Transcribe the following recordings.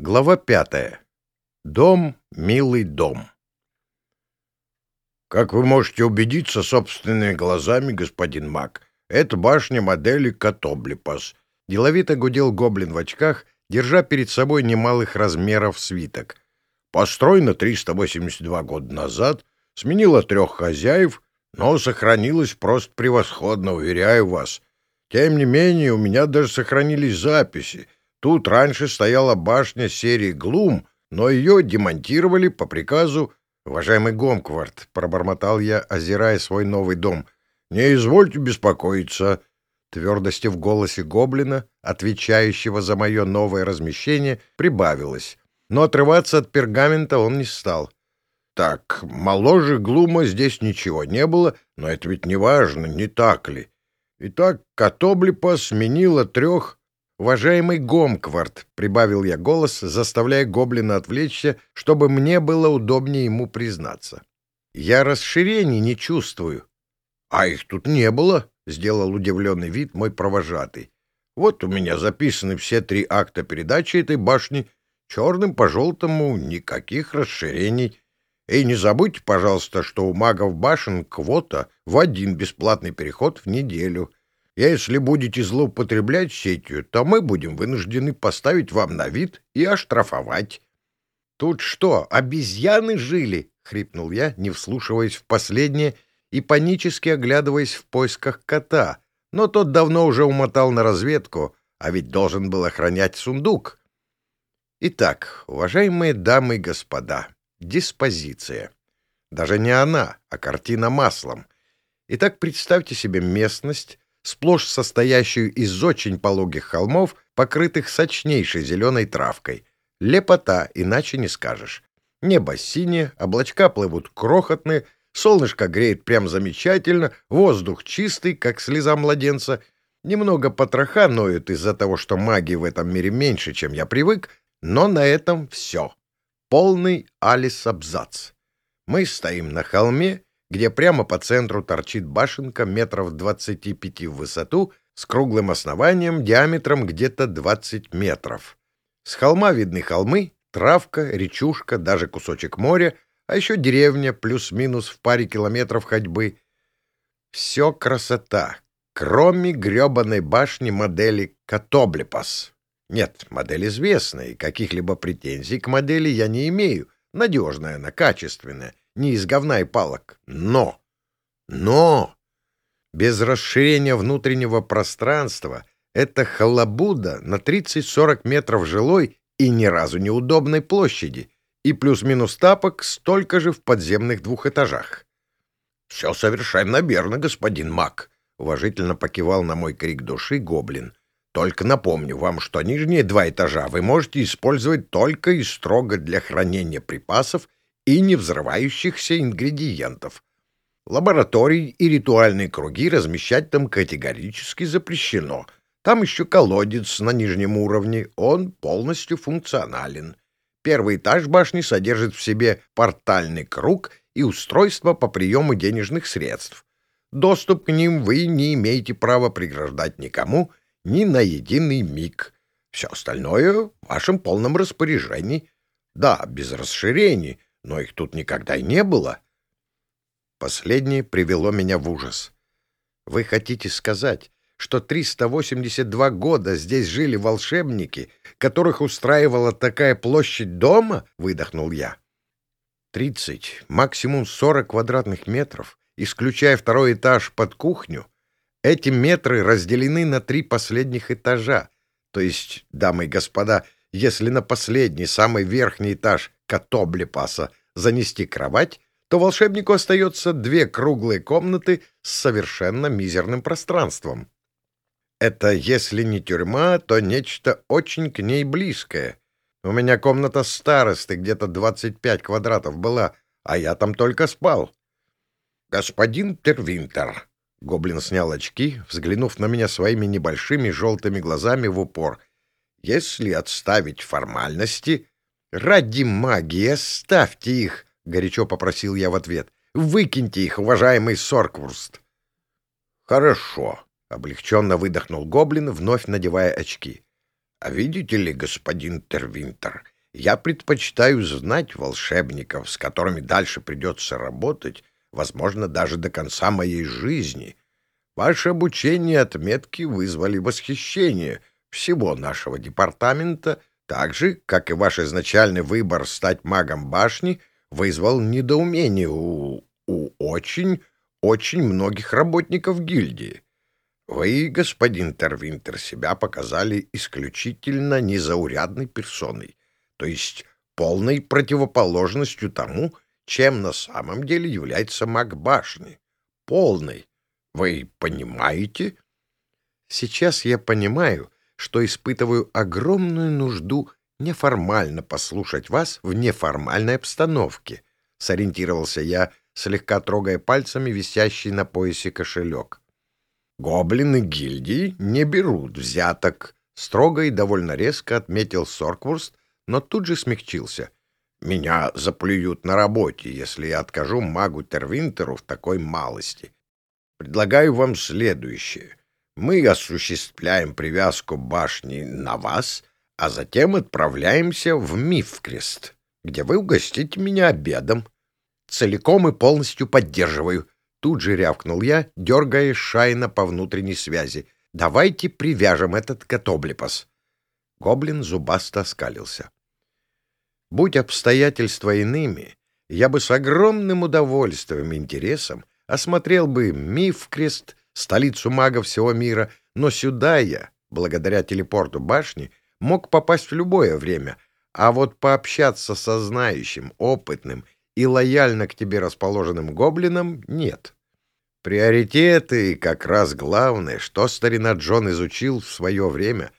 Глава пятая. Дом, милый дом. Как вы можете убедиться собственными глазами, господин Мак, это башня модели Катоблипас. Деловито гудел гоблин в очках, держа перед собой немалых размеров свиток. Построена 382 года назад, сменила трех хозяев, но сохранилась просто превосходно, уверяю вас. Тем не менее, у меня даже сохранились записи — Тут раньше стояла башня серии «Глум», но ее демонтировали по приказу «Уважаемый Гомкварт», — пробормотал я, озирая свой новый дом. «Не извольте беспокоиться». Твердости в голосе гоблина, отвечающего за мое новое размещение, прибавилось. Но отрываться от пергамента он не стал. «Так, моложе Глума здесь ничего не было, но это ведь не важно, не так ли?» Итак, Котоблипа сменила трех «Уважаемый Гомкварт», — прибавил я голос, заставляя гоблина отвлечься, чтобы мне было удобнее ему признаться. «Я расширений не чувствую». «А их тут не было», — сделал удивленный вид мой провожатый. «Вот у меня записаны все три акта передачи этой башни. Черным по желтому никаких расширений. И не забудьте, пожалуйста, что у магов башен квота в один бесплатный переход в неделю». Если будете злоупотреблять сетью, то мы будем вынуждены поставить вам на вид и оштрафовать. — Тут что, обезьяны жили? — хрипнул я, не вслушиваясь в последнее и панически оглядываясь в поисках кота. Но тот давно уже умотал на разведку, а ведь должен был охранять сундук. Итак, уважаемые дамы и господа, диспозиция. Даже не она, а картина маслом. Итак, представьте себе местность, сплошь состоящую из очень пологих холмов, покрытых сочнейшей зеленой травкой. Лепота, иначе не скажешь. Небо синее, облачка плывут крохотные, солнышко греет прям замечательно, воздух чистый, как слеза младенца. Немного потроха ноют из-за того, что магии в этом мире меньше, чем я привык, но на этом все. Полный Алис-абзац. Мы стоим на холме, где прямо по центру торчит башенка метров 25 в высоту с круглым основанием диаметром где-то 20 метров. С холма видны холмы, травка, речушка, даже кусочек моря, а еще деревня плюс-минус в паре километров ходьбы. Все красота, кроме гребаной башни модели Катоблепас. Нет, модель известная, и каких-либо претензий к модели я не имею. Надежная она, качественная — не из говна и палок. Но! Но! Без расширения внутреннего пространства это халабуда на 30-40 метров жилой и ни разу неудобной площади, и плюс-минус тапок столько же в подземных двух этажах. — Все совершенно верно, господин Мак, — уважительно покивал на мой крик души гоблин. — Только напомню вам, что нижние два этажа вы можете использовать только и строго для хранения припасов и невзрывающихся ингредиентов. Лаборатории и ритуальные круги размещать там категорически запрещено. Там еще колодец на нижнем уровне, он полностью функционален. Первый этаж башни содержит в себе портальный круг и устройство по приему денежных средств. Доступ к ним вы не имеете права преграждать никому ни на единый миг. Все остальное в вашем полном распоряжении. Да, без расширений, но их тут никогда и не было. Последнее привело меня в ужас. Вы хотите сказать, что 382 года здесь жили волшебники, которых устраивала такая площадь дома? — выдохнул я. Тридцать, максимум сорок квадратных метров, исключая второй этаж под кухню. Эти метры разделены на три последних этажа. То есть, дамы и господа, если на последний, самый верхний этаж Катоблепаса занести кровать, то волшебнику остается две круглые комнаты с совершенно мизерным пространством. Это, если не тюрьма, то нечто очень к ней близкое. У меня комната старосты, где-то 25 квадратов была, а я там только спал. «Господин Тервинтер», — гоблин снял очки, взглянув на меня своими небольшими желтыми глазами в упор, — «если отставить формальности, «Ради магии оставьте их!» — горячо попросил я в ответ. «Выкиньте их, уважаемый Сорквурст!» «Хорошо!» — облегченно выдохнул гоблин, вновь надевая очки. А видите ли, господин Тервинтер, я предпочитаю знать волшебников, с которыми дальше придется работать, возможно, даже до конца моей жизни. Ваше обучение и отметки вызвали восхищение всего нашего департамента, так же, как и ваш изначальный выбор стать магом башни вызвал недоумение у, у очень, очень многих работников гильдии. Вы, господин Тервинтер, себя показали исключительно незаурядной персоной, то есть полной противоположностью тому, чем на самом деле является маг башни. Полной. Вы понимаете? Сейчас я понимаю, что испытываю огромную нужду неформально послушать вас в неформальной обстановке, сориентировался я, слегка трогая пальцами висящий на поясе кошелек. Гоблины гильдии не берут взяток, строго и довольно резко отметил Сорквурст, но тут же смягчился. Меня заплюют на работе, если я откажу магу Тервинтеру в такой малости. Предлагаю вам следующее. Мы осуществляем привязку башни на вас, а затем отправляемся в Мифкрест, где вы угостите меня обедом. Целиком и полностью поддерживаю. Тут же рявкнул я, дергая Шайна по внутренней связи. Давайте привяжем этот котоблипос. Гоблин зубасто оскалился. Будь обстоятельства иными, я бы с огромным удовольствием и интересом осмотрел бы Мифкрест, столицу магов всего мира, но сюда я, благодаря телепорту башни, мог попасть в любое время, а вот пообщаться со знающим, опытным и лояльно к тебе расположенным гоблином нет. Приоритеты как раз главное, что старина Джон изучил в свое время,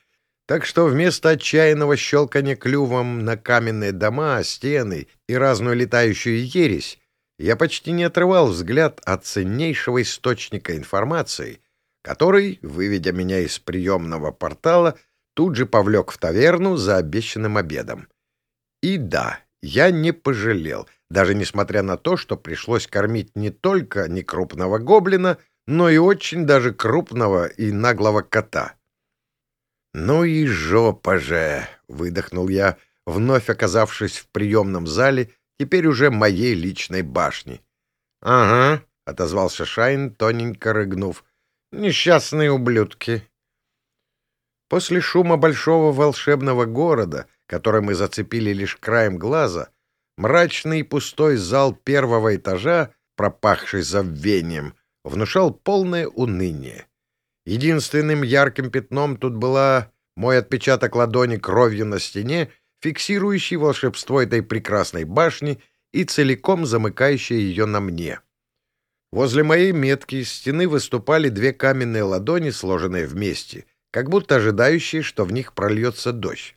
так что вместо отчаянного щелкания клювом на каменные дома, стены и разную летающую ересь, я почти не отрывал взгляд от ценнейшего источника информации, который, выведя меня из приемного портала, тут же повлек в таверну за обещанным обедом. И да, я не пожалел, даже несмотря на то, что пришлось кормить не только некрупного гоблина, но и очень даже крупного и наглого кота — «Ну и жопа же!» — выдохнул я, вновь оказавшись в приемном зале, теперь уже моей личной башни. «Ага», — отозвался Шайн, тоненько рыгнув. «Несчастные ублюдки». После шума большого волшебного города, который мы зацепили лишь краем глаза, мрачный и пустой зал первого этажа, пропахший забвением, внушал полное уныние. Единственным ярким пятном тут была мой отпечаток ладони кровью на стене, фиксирующий волшебство этой прекрасной башни и целиком замыкающий ее на мне. Возле моей метки из стены выступали две каменные ладони, сложенные вместе, как будто ожидающие, что в них прольется дождь.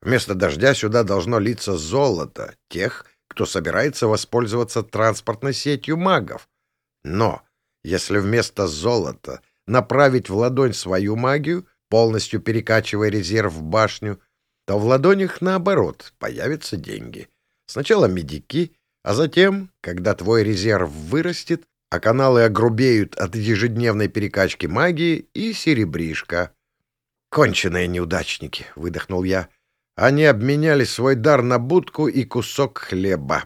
Вместо дождя сюда должно литься золото тех, кто собирается воспользоваться транспортной сетью магов. Но если вместо золота направить в ладонь свою магию, полностью перекачивая резерв в башню, то в ладонях, наоборот, появятся деньги. Сначала медики, а затем, когда твой резерв вырастет, а каналы огрубеют от ежедневной перекачки магии, и серебришка. «Конченые неудачники!» — выдохнул я. Они обменяли свой дар на будку и кусок хлеба.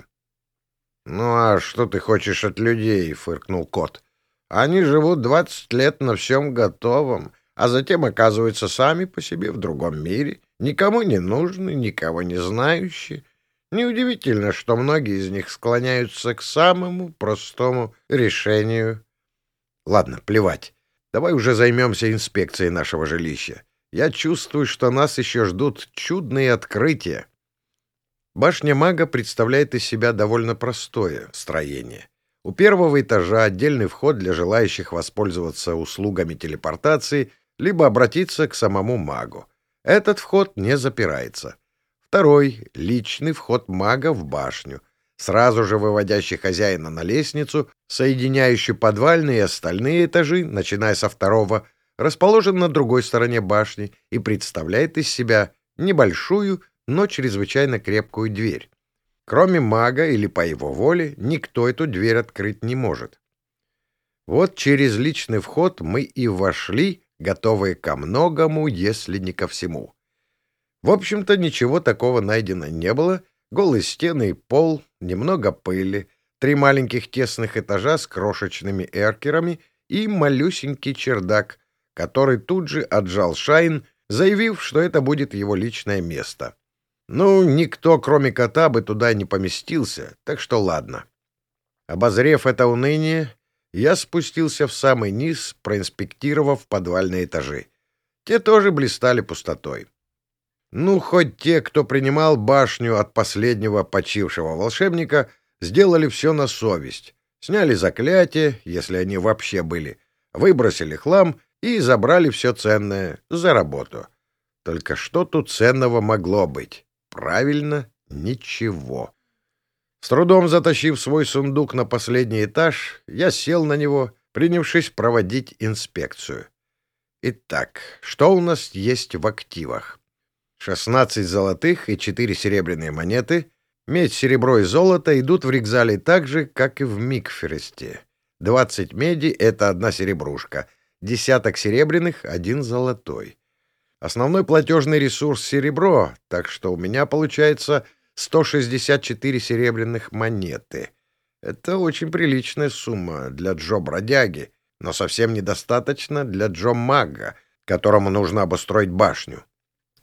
«Ну а что ты хочешь от людей?» — фыркнул кот. Они живут двадцать лет на всем готовом, а затем оказываются сами по себе в другом мире, никому не нужны, никого не знающие. Неудивительно, что многие из них склоняются к самому простому решению. Ладно, плевать. Давай уже займемся инспекцией нашего жилища. Я чувствую, что нас еще ждут чудные открытия. Башня мага представляет из себя довольно простое строение. У первого этажа отдельный вход для желающих воспользоваться услугами телепортации либо обратиться к самому магу. Этот вход не запирается. Второй — личный вход мага в башню, сразу же выводящий хозяина на лестницу, соединяющую подвальные и остальные этажи, начиная со второго, расположен на другой стороне башни и представляет из себя небольшую, но чрезвычайно крепкую дверь. Кроме мага или по его воле, никто эту дверь открыть не может. Вот через личный вход мы и вошли, готовые ко многому, если не ко всему. В общем-то, ничего такого найдено не было. Голые стены и пол, немного пыли, три маленьких тесных этажа с крошечными эркерами и малюсенький чердак, который тут же отжал Шайн, заявив, что это будет его личное место. Ну, никто, кроме кота, бы туда не поместился, так что ладно. Обозрев это уныние, я спустился в самый низ, проинспектировав подвальные этажи. Те тоже блистали пустотой. Ну, хоть те, кто принимал башню от последнего почившего волшебника, сделали все на совесть. Сняли заклятия, если они вообще были, выбросили хлам и забрали все ценное за работу. Только что тут ценного могло быть? Правильно, ничего. С трудом затащив свой сундук на последний этаж, я сел на него, принявшись проводить инспекцию. Итак, что у нас есть в активах? 16 золотых и 4 серебряные монеты. Медь, серебро и золото идут в Ригзале так же, как и в Микфересте. 20 меди — это одна серебрушка, десяток серебряных — один золотой. Основной платежный ресурс — серебро, так что у меня получается 164 серебряных монеты. Это очень приличная сумма для Джо-бродяги, но совсем недостаточно для Джо-мага, которому нужно обустроить башню.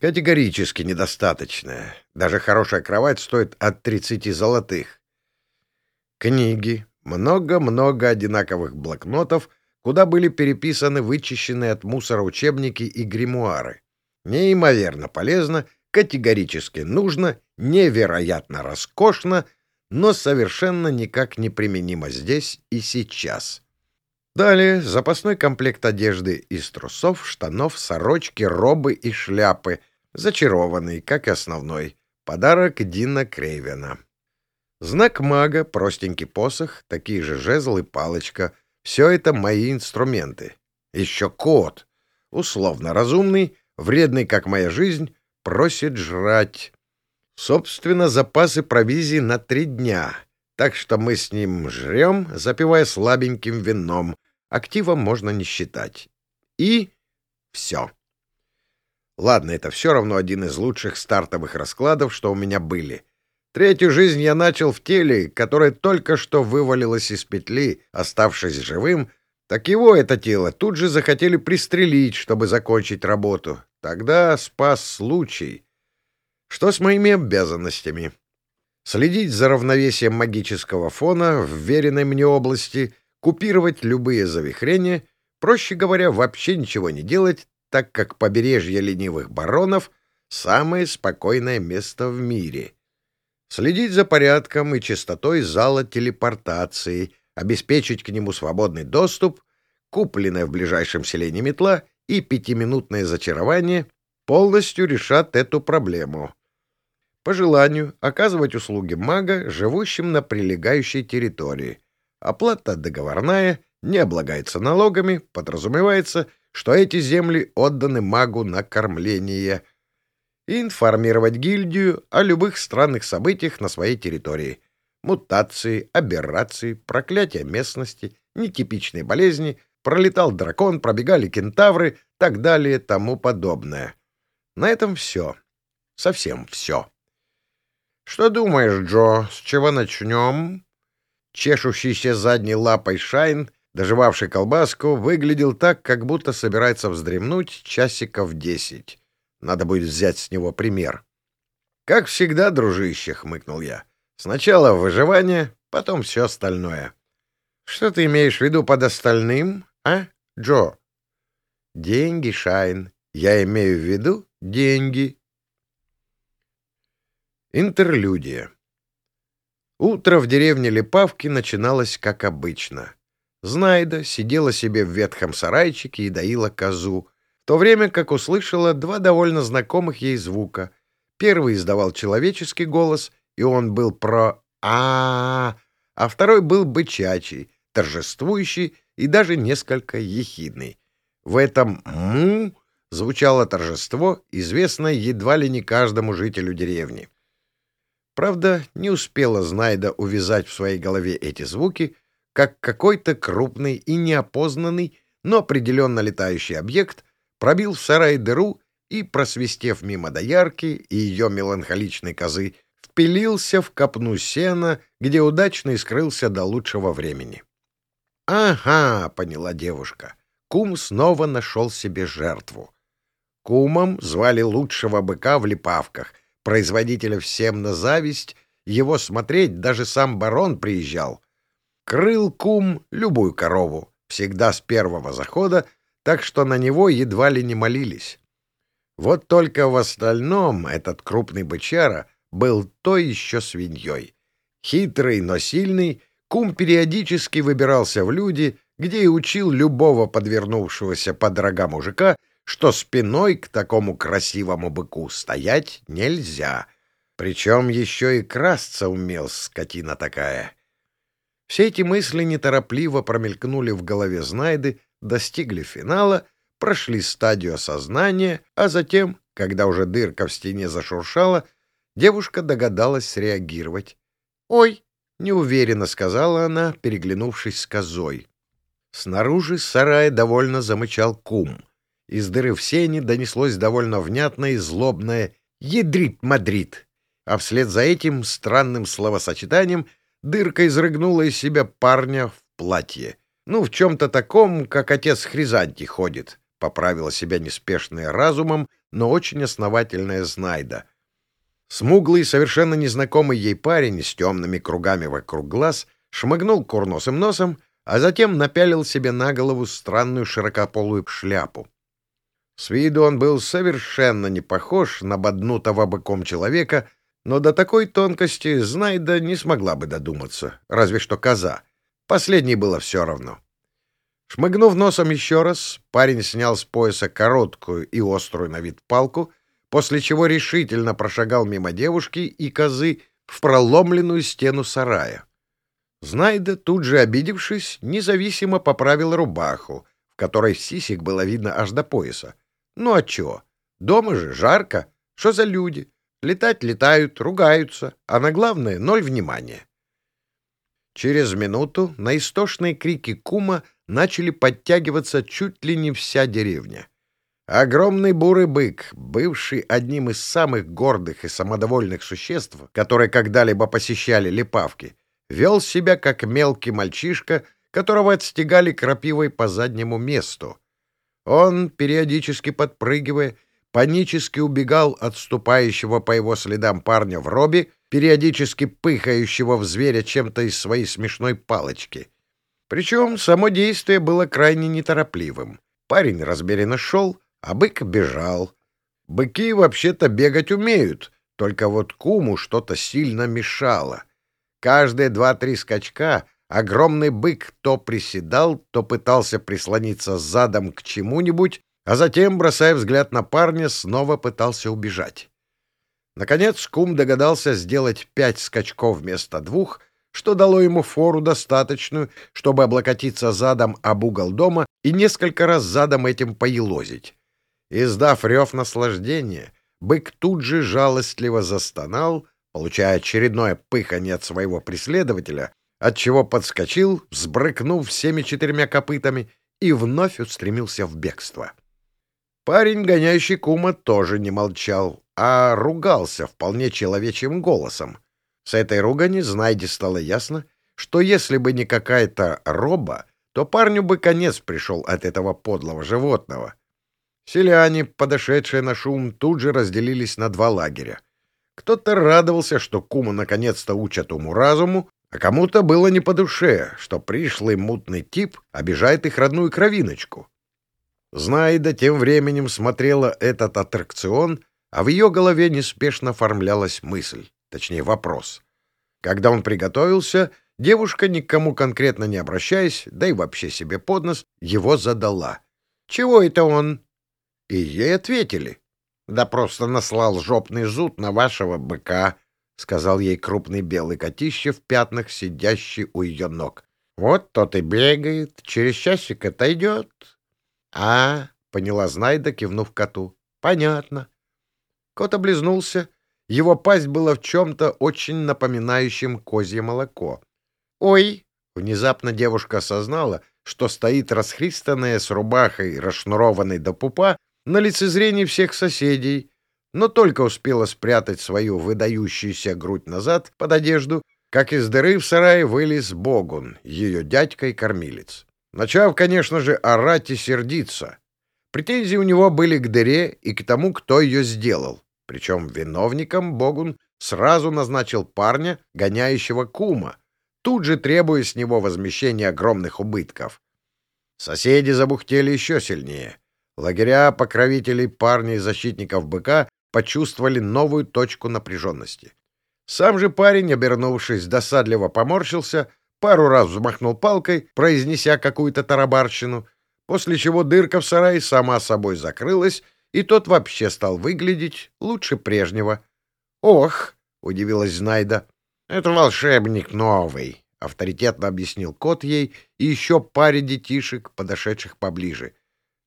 Категорически недостаточно. Даже хорошая кровать стоит от 30 золотых. Книги. Много-много одинаковых блокнотов, куда были переписаны вычищенные от мусора учебники и гримуары. Неимоверно полезно — категорически нужно, невероятно роскошно, но совершенно никак не применимо здесь и сейчас. Далее запасной комплект одежды из трусов, штанов, сорочки, робы и шляпы, зачарованный, как основной. Подарок Дина Крейвена. Знак мага, простенький посох, такие же жезл и палочка. Все это мои инструменты. Еще кот. Условно разумный, вредный, как моя жизнь, просит жрать. Собственно, запасы провизии на три дня, так что мы с ним жрем, запивая слабеньким вином. Активом можно не считать. И все. Ладно, это все равно один из лучших стартовых раскладов, что у меня были. Третью жизнь я начал в теле, которое только что вывалилось из петли, оставшись живым, так его это тело тут же захотели пристрелить, чтобы закончить работу. Тогда спас случай. Что с моими обязанностями? Следить за равновесием магического фона в веренной мне области, купировать любые завихрения, проще говоря, вообще ничего не делать, так как побережье ленивых баронов — самое спокойное место в мире. Следить за порядком и чистотой зала телепортации, обеспечить к нему свободный доступ, купленная в ближайшем селении метла и пятиминутное зачарование полностью решат эту проблему. По желанию оказывать услуги мага, живущим на прилегающей территории. Оплата договорная, не облагается налогами, подразумевается, что эти земли отданы магу на кормление. И информировать гильдию о любых странных событиях на своей территории. Мутации, аберрации, проклятия местности, нетипичные болезни — пролетал дракон, пробегали кентавры, так далее, тому подобное. На этом все. Совсем все. «Что думаешь, Джо, с чего начнем?» Чешущийся задней лапой Шайн, доживавший колбаску, выглядел так, как будто собирается вздремнуть часиков десять. Надо будет взять с него пример. «Как всегда, дружище», — хмыкнул я. «Сначала выживание, потом все остальное». «Что ты имеешь в виду под остальным?» А, Джо? Деньги, Шайн. Я имею в виду деньги. Интерлюдия. Утро в деревне Лепавки начиналось как обычно. Знайда сидела себе в ветхом сарайчике и доила козу, в то время как услышала два довольно знакомых ей звука. Первый издавал человеческий голос, и он был про а, -а, -а, а второй был бычачий, торжествующий и даже несколько ехидный. В этом «му» звучало торжество, известное едва ли не каждому жителю деревни. Правда, не успела Знайда увязать в своей голове эти звуки, как какой-то крупный и неопознанный, но определенно летающий объект пробил в сарае дыру и, просвистев мимо доярки и ее меланхоличной козы, впилился в копну сена, где удачно и скрылся до лучшего времени. «Ага», — поняла девушка, — кум снова нашел себе жертву. Кумом звали лучшего быка в Липавках, производителя всем на зависть, его смотреть даже сам барон приезжал. Крыл кум любую корову, всегда с первого захода, так что на него едва ли не молились. Вот только в остальном этот крупный бычара был то еще свиньей. Хитрый, но сильный, кум периодически выбирался в люди, где и учил любого подвернувшегося под рога мужика, что спиной к такому красивому быку стоять нельзя. Причем еще и красться умел, скотина такая. Все эти мысли неторопливо промелькнули в голове Знайды, достигли финала, прошли стадию осознания, а затем, когда уже дырка в стене зашуршала, девушка догадалась среагировать. «Ой!» — неуверенно сказала она, переглянувшись с козой. Снаружи сарая довольно замычал кум. Из дыры в сене донеслось довольно внятное и злобное «Ядрит Мадрид!», а вслед за этим странным словосочетанием дырка изрыгнула из себя парня в платье. Ну, в чем-то таком, как отец Хризанти ходит, — поправила себя неспешная разумом, но очень основательная Знайда. Смуглый, совершенно незнакомый ей парень с темными кругами вокруг глаз шмыгнул курносым носом, а затем напялил себе на голову странную широкополую шляпу. С виду он был совершенно не похож на боднутого быком человека, но до такой тонкости Знайда не смогла бы додуматься, разве что коза. Последней было все равно. Шмыгнув носом еще раз, парень снял с пояса короткую и острую на вид палку — после чего решительно прошагал мимо девушки и козы в проломленную стену сарая. Знайда, тут же обидевшись, независимо поправил рубаху, в которой сисик было видно аж до пояса. Ну а чё? Дома же жарко. Что за люди? Летать летают, ругаются, а на главное — ноль внимания. Через минуту на истошные крики кума начали подтягиваться чуть ли не вся деревня. Огромный бурый бык, бывший одним из самых гордых и самодовольных существ, которые когда-либо посещали Липавки, вел себя как мелкий мальчишка, которого отстегали крапивой по заднему месту. Он, периодически подпрыгивая, панически убегал от ступающего по его следам парня в робе, периодически пыхающего в зверя чем-то из своей смешной палочки. Причем само действие было крайне неторопливым. Парень размеренно шел, а бык бежал. Быки вообще-то бегать умеют, только вот куму что-то сильно мешало. Каждые два-три скачка огромный бык то приседал, то пытался прислониться задом к чему-нибудь, а затем, бросая взгляд на парня, снова пытался убежать. Наконец кум догадался сделать пять скачков вместо двух, что дало ему фору достаточную, чтобы облокотиться задом об угол дома и несколько раз задом этим поелозить. Издав рев наслаждения, бык тут же жалостливо застонал, получая очередное пыхание от своего преследователя, отчего подскочил, взбрыкнув всеми четырьмя копытами, и вновь устремился в бегство. Парень, гоняющий кума, тоже не молчал, а ругался вполне человечьим голосом. С этой ругани Знайде стало ясно, что если бы не какая-то роба, то парню бы конец пришел от этого подлого животного — Селяне, подошедшие на шум, тут же разделились на два лагеря. Кто-то радовался, что кума наконец-то учат уму-разуму, а кому-то было не по душе, что пришлый мутный тип обижает их родную кровиночку. Знайда тем временем смотрела этот аттракцион, а в ее голове неспешно оформлялась мысль, точнее вопрос. Когда он приготовился, девушка, никому конкретно не обращаясь, да и вообще себе под нос, его задала. «Чего это он?» И ей ответили. «Да просто наслал жопный зуд на вашего быка», — сказал ей крупный белый котище в пятнах, сидящий у ее ног. «Вот тот и бегает, через часик отойдет». «А, — поняла Знайда, кивнув коту, — понятно». Кот облизнулся. Его пасть была в чем-то очень напоминающем козье молоко. «Ой!» — внезапно девушка осознала, что стоит расхристанная с рубахой, расшнурованной до пупа, на лицезрении всех соседей, но только успела спрятать свою выдающуюся грудь назад под одежду, как из дыры в сарае вылез Богун, ее дядька и кормилец. Начав, конечно же, орать и сердиться. Претензии у него были к дыре и к тому, кто ее сделал. Причем виновником Богун сразу назначил парня, гоняющего кума, тут же требуя с него возмещения огромных убытков. Соседи забухтели еще сильнее. Лагеря покровителей парней защитников быка почувствовали новую точку напряженности. Сам же парень, обернувшись, досадливо поморщился, пару раз взмахнул палкой, произнеся какую-то тарабарщину, после чего дырка в сарае сама собой закрылась, и тот вообще стал выглядеть лучше прежнего. «Ох!» — удивилась Знайда. «Это волшебник новый», — авторитетно объяснил кот ей и еще паре детишек, подошедших поближе.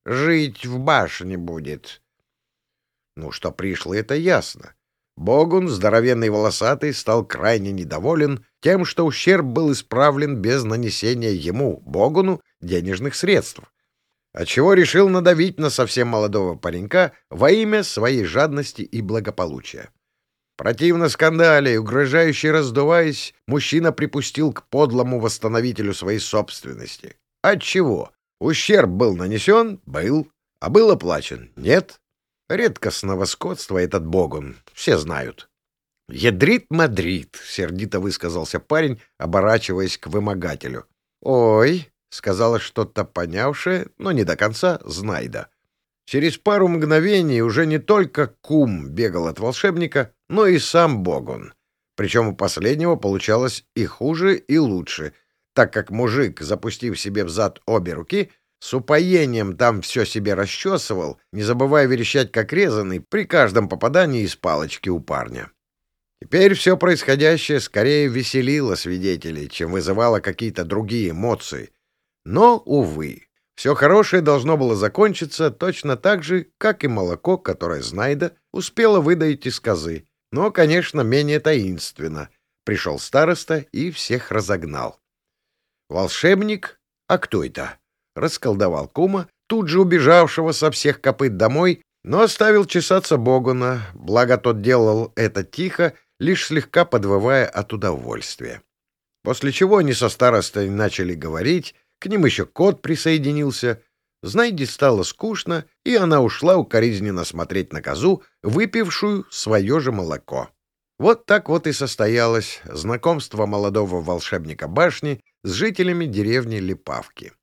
«Жить в башне будет». Ну, что пришло, это ясно. Богун, здоровенный волосатый, стал крайне недоволен тем, что ущерб был исправлен без нанесения ему, Богуну, денежных средств. Отчего решил надавить на совсем молодого паренька во имя своей жадности и благополучия. Противно скандале, угрожающе раздуваясь, мужчина припустил к подлому восстановителю своей собственности. Отчего? Ущерб был нанесен? Был. А был оплачен? Нет. Редкостного скотства этот богун, все знают. «Ядрит Мадрид», — сердито высказался парень, оборачиваясь к вымогателю. «Ой», — сказала что-то понявшее, но не до конца, Знайда. Через пару мгновений уже не только кум бегал от волшебника, но и сам Богун. Причем у последнего получалось и хуже, и лучше, так как мужик, запустив себе в зад обе руки, с упоением там все себе расчесывал, не забывая верещать как резанный при каждом попадании из палочки у парня. Теперь все происходящее скорее веселило свидетелей, чем вызывало какие-то другие эмоции. Но, увы, все хорошее должно было закончиться точно так же, как и молоко, которое Знайда успела выдать из козы. Но, конечно, менее таинственно. Пришел староста и всех разогнал. Волшебник? А кто это? Расколдовал кума, тут же убежавшего со всех копыт домой, но оставил чесаться Богуна, благо тот делал это тихо, лишь слегка подвывая от удовольствия. После чего они со старостой начали говорить, к ним еще кот присоединился. Знайде стало скучно, и она ушла укоризненно смотреть на козу, выпившую свое же молоко. Вот так вот и состоялось знакомство молодого волшебника башни с жителями деревни Липавки.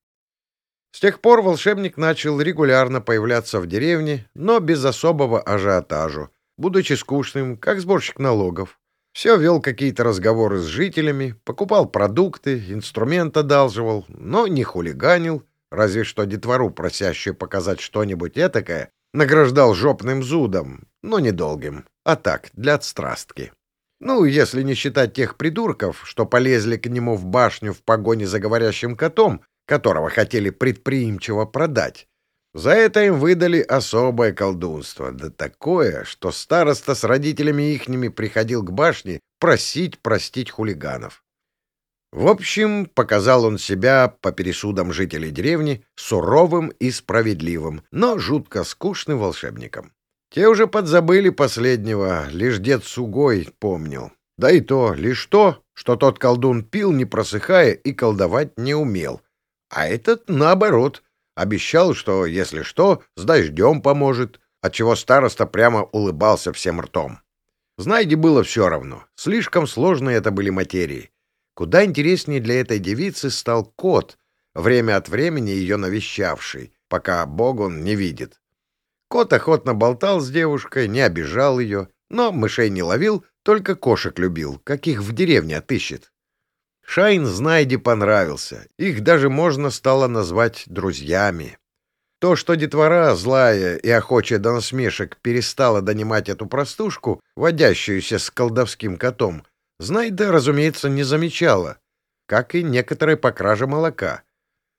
С тех пор волшебник начал регулярно появляться в деревне, но без особого ажиотажа, будучи скучным, как сборщик налогов. Все вел какие-то разговоры с жителями, покупал продукты, инструмент одалживал, но не хулиганил, разве что детвору, просящую показать что-нибудь этакое, награждал жопным зудом, но недолгим, а так, для отстрастки. Ну, если не считать тех придурков, что полезли к нему в башню в погоне за говорящим котом, которого хотели предприимчиво продать. За это им выдали особое колдунство, да такое, что староста с родителями ихними приходил к башне просить простить хулиганов. В общем, показал он себя, по пересудам жителей деревни, суровым и справедливым, но жутко скучным волшебником. Те уже подзабыли последнего, лишь дед Сугой помнил. Да и то лишь то, что тот колдун пил, не просыхая, и колдовать не умел. А этот, наоборот, Обещал, что, если что, с дождем поможет, отчего староста прямо улыбался всем ртом. Знайде было все равно. Слишком сложные это были материи. Куда интереснее для этой девицы стал кот, время от времени ее навещавший, пока Бог он не видит. Кот охотно болтал с девушкой, не обижал ее, но мышей не ловил, только кошек любил, каких в деревне отыщет. Шайн Знайде понравился. Их даже можно стало назвать друзьями. То, что детвора, злая и охочая до насмешек, перестала донимать эту простушку, водящуюся с колдовским котом, Знайда, разумеется, не замечала, как и некоторые по краже молока.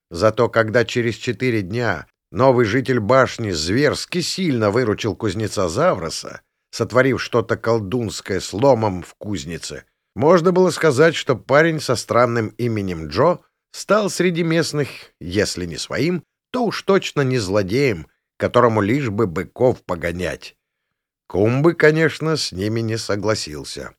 Зато когда через четыре дня новый житель башни зверски сильно выручил кузнеца Завроса, сотворив что-то колдунское с ломом в кузнице, можно было сказать, что парень со странным именем Джо стал среди местных, если не своим, то уж точно не злодеем, которому лишь бы быков погонять. Кумбы, конечно, с ними не согласился.